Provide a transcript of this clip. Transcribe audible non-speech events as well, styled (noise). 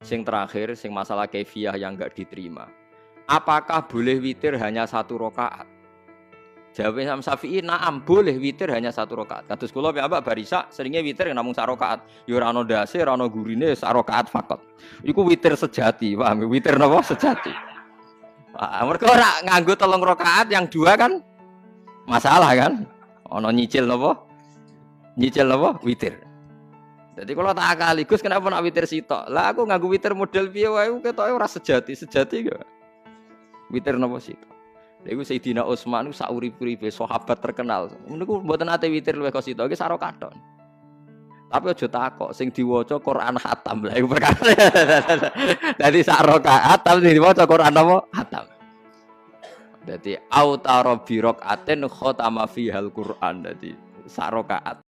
Sing terakhir, sing masalah kefiah yang enggak diterima. Apakah boleh witir hanya satu rokaat? Jawab Imam Syafi'i, naam boleh witir hanya satu rokaat. Kados kula piyambak barisa seringnya witir namung sak rokaat. Ya ora ana gurine, sak rokaat fakot. Iku witir sejati, paham? Witir napa sejati. Mereka ora nganggo tolong rokaat yang dua kan masalah kan? Ono nyicil napa? Nyicil napa? Witir. Jadi kalau tak akali, Gus kenapa nak witir sitok? Lah aku nganggo witir model piye wae ketoke ora sejati, sejati gak. Witir napa sitok? Lha iku Sayyidina Utsman ku saurip-uripe sahabat terkenal. Niku mboten ate witir luwih kok sitok, iki saro katon. Tapi aja takok sing diwaca Quran khatam. Lah iku perkara. (laughs) Dadi sak rakaat tapi diwaca Quran apa? Khatam. Dadi autaro aten khotama fihal Quran dadi sak rakaat.